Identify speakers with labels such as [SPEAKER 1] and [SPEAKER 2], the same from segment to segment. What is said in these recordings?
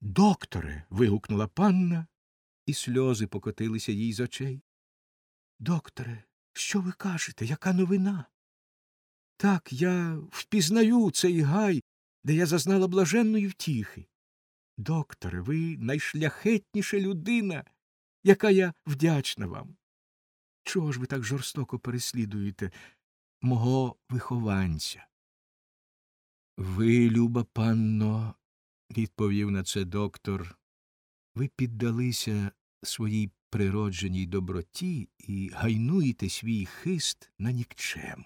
[SPEAKER 1] Докторе. вигукнула панна, і сльози покотилися їй з очей. Докторе, що ви кажете? Яка новина? Так, я впізнаю цей гай, де я зазнала блаженної втіхи. Докторе, ви найшляхетніша людина, яка я вдячна вам. Чого ж ви так жорстоко переслідуєте мого вихованця? Ви, люба панно, відповів на це доктор, ви піддалися своїй природженій доброті і гайнуєте свій хист на нікчему.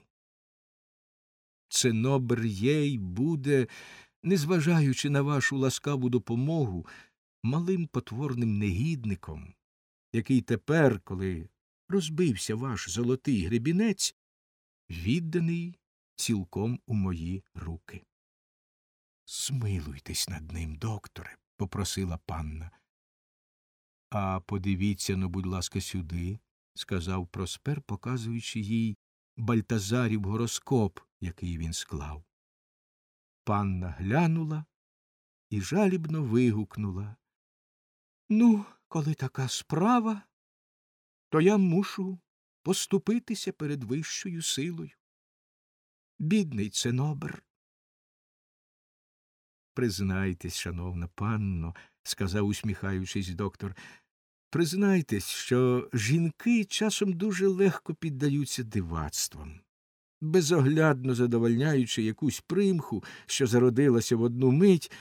[SPEAKER 1] Ценобр є й буде, незважаючи на вашу ласкаву допомогу, малим потворним негідником, який тепер, коли розбився ваш золотий гребінець, відданий цілком у мої руки. Смилуйтесь над ним, докторе, попросила панна. А подивіться ну, будь ласка, сюди, сказав Проспер, показуючи їй Бальтазарів гороскоп, який він склав. Панна глянула і жалібно вигукнула Ну, коли така справа, то я мушу поступитися перед вищою силою. Бідний ценобр. Признайтесь, шановна панно, сказав, усміхаючись доктор, признайтесь, що жінки часом дуже легко піддаються дивацтвам, безоглядно задовольняючи якусь примху, що зародилася в одну мить,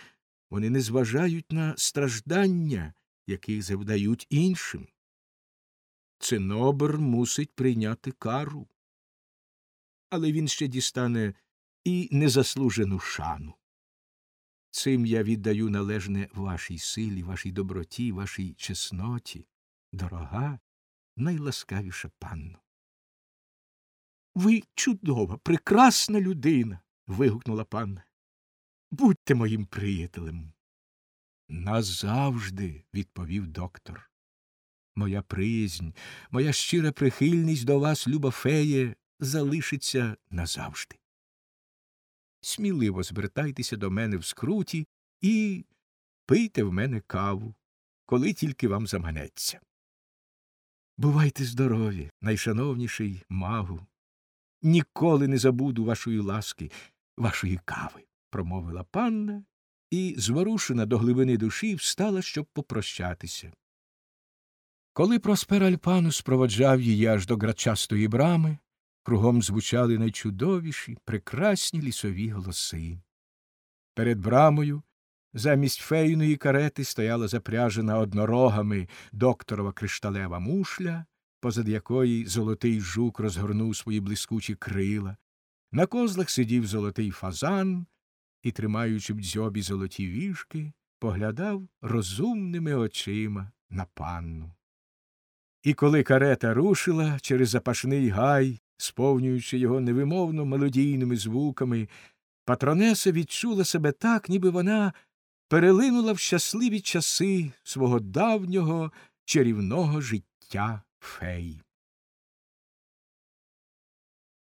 [SPEAKER 1] вони не зважають на страждання, яких завдають іншим. Цинобр мусить прийняти кару, але він ще дістане і незаслужену шану. Цим я віддаю належне вашій силі, вашій доброті, вашій чесноті, дорога, найласкавіша панно. Ви чудова, прекрасна людина. вигукнула панна. Будьте моїм приятелем. Назавжди, відповів доктор. Моя приязнь, моя щира прихильність до вас, люба феє, залишиться назавжди сміливо звертайтеся до мене в скруті і пийте в мене каву, коли тільки вам заманеться. Бувайте здорові, найшановніший магу. Ніколи не забуду вашої ласки, вашої кави, промовила панна і, зворушена до глибини душі, встала, щоб попрощатися. Коли Проспер Альпанус проводжав її аж до грачастої брами, Кругом звучали найчудовіші, прекрасні лісові голоси. Перед брамою замість фейної карети стояла запряжена однорогами докторова кришталева мушля, позад якої золотий жук розгорнув свої блискучі крила. На козлах сидів золотий фазан і, тримаючи в дзьобі золоті вішки, поглядав розумними очима на панну. І коли карета рушила через запашний гай, сповнюючи його невимовно мелодійними звуками, патронеса відчула себе так, ніби вона перелинула в щасливі часи свого давнього чарівного життя фей.